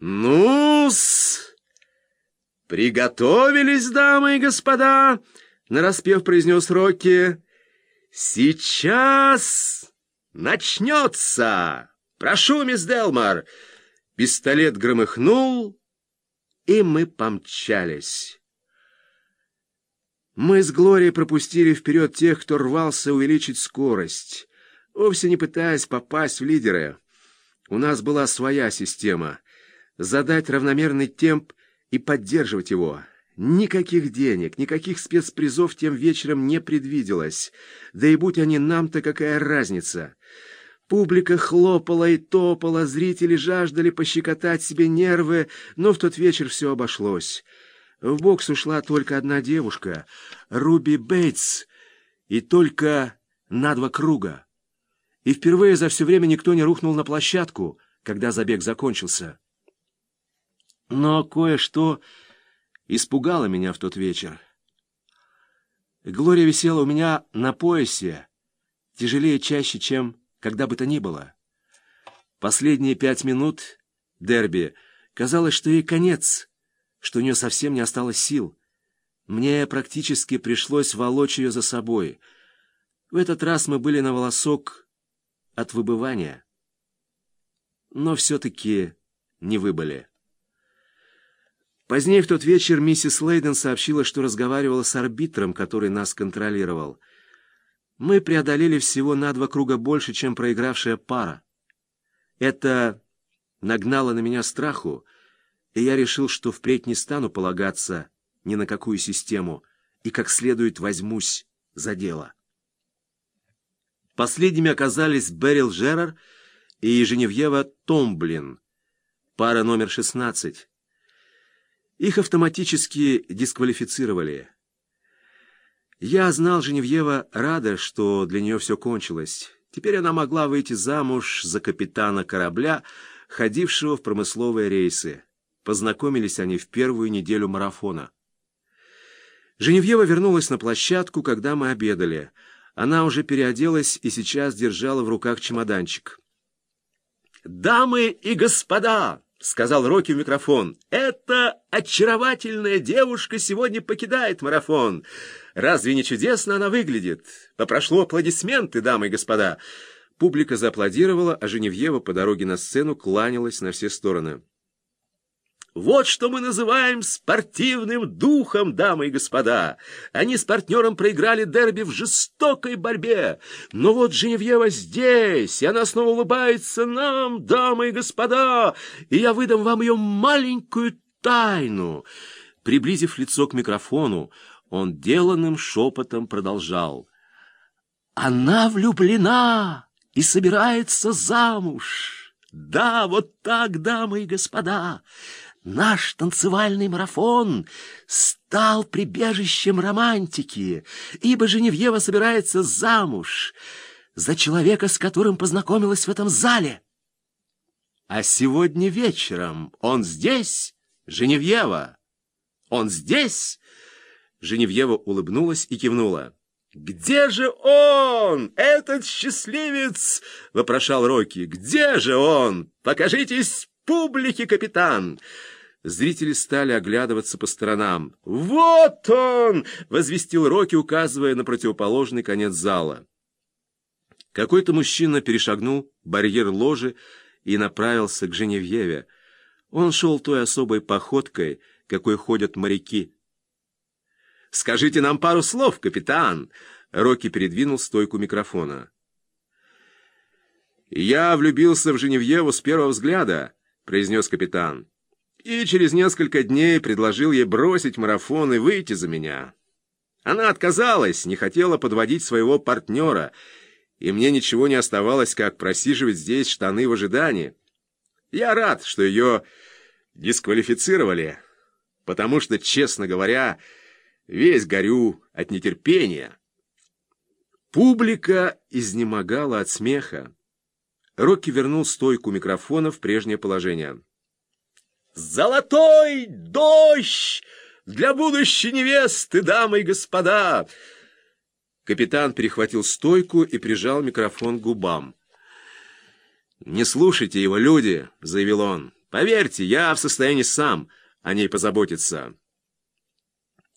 Ну-с, приготовились, дамы и господа, нараспев произнес Рокки. Сейчас начнется. Прошу, мисс Делмар. Пистолет громыхнул, и мы помчались. Мы с Глорией пропустили вперед тех, кто рвался увеличить скорость, вовсе не пытаясь попасть в лидеры. У нас была своя система — задать равномерный темп и поддерживать его. Никаких денег, никаких спецпризов тем вечером не предвиделось. Да и будь они нам-то, какая разница? Публика хлопала и топала, зрители жаждали пощекотать себе нервы, но в тот вечер все обошлось. В бокс ушла только одна девушка, Руби Бейтс, и только на два круга. И впервые за все время никто не рухнул на площадку, когда забег закончился. Но кое-что испугало меня в тот вечер. Глория висела у меня на поясе, тяжелее чаще, чем когда бы то ни было. Последние пять минут дерби казалось, что ей конец — что у нее совсем не осталось сил. Мне практически пришлось волочь ее за собой. В этот раз мы были на волосок от выбывания. Но все-таки не выбыли. Позднее в тот вечер миссис Лейден сообщила, что разговаривала с арбитром, который нас контролировал. Мы преодолели всего на два круга больше, чем проигравшая пара. Это нагнало на меня страху, и я решил, что впредь не стану полагаться ни на какую систему и как следует возьмусь за дело. Последними оказались Берил Жерар и Женевьева Томблин, пара номер 16. Их автоматически дисквалифицировали. Я знал Женевьева рада, что для нее все кончилось. Теперь она могла выйти замуж за капитана корабля, ходившего в промысловые рейсы. Познакомились они в первую неделю марафона. Женевьева вернулась на площадку, когда мы обедали. Она уже переоделась и сейчас держала в руках чемоданчик. «Дамы и господа!» — сказал Рокки в микрофон. «Эта очаровательная девушка сегодня покидает марафон. Разве не чудесно она выглядит? Попрошу аплодисменты, дамы и господа!» Публика зааплодировала, а Женевьева по дороге на сцену кланялась на все стороны. Вот что мы называем спортивным духом, дамы и господа. Они с партнером проиграли дерби в жестокой борьбе. Но вот Женевьева здесь, и она снова улыбается нам, дамы и господа, и я выдам вам ее маленькую тайну. Приблизив лицо к микрофону, он деланным шепотом продолжал. Она влюблена и собирается замуж. Да, вот так, дамы и господа. Наш танцевальный марафон стал прибежищем романтики, ибо Женевьева собирается замуж за человека, с которым познакомилась в этом зале. А сегодня вечером он здесь, Женевьева. Он здесь? Женевьева улыбнулась и кивнула. «Где же он, этот счастливец?» — вопрошал Рокки. «Где же он? Покажитесь публике, капитан!» Зрители стали оглядываться по сторонам. «Вот он!» — возвестил Рокки, указывая на противоположный конец зала. Какой-то мужчина перешагнул барьер ложи и направился к Женевьеве. Он шел той особой походкой, какой ходят моряки. «Скажите нам пару слов, капитан!» Рокки передвинул стойку микрофона. «Я влюбился в Женевьеву с первого взгляда», — произнес капитан и через несколько дней предложил ей бросить марафон и выйти за меня. Она отказалась, не хотела подводить своего партнера, и мне ничего не оставалось, как просиживать здесь штаны в ожидании. Я рад, что ее дисквалифицировали, потому что, честно говоря, весь горю от нетерпения. Публика изнемогала от смеха. Рокки вернул стойку микрофона в прежнее положение. Золотой дождь для будущей невесты, дамы и господа!» Капитан перехватил стойку и прижал микрофон к губам. «Не слушайте его, люди!» — заявил он. Поверьте, я в состоянии сам о ней позаботиться.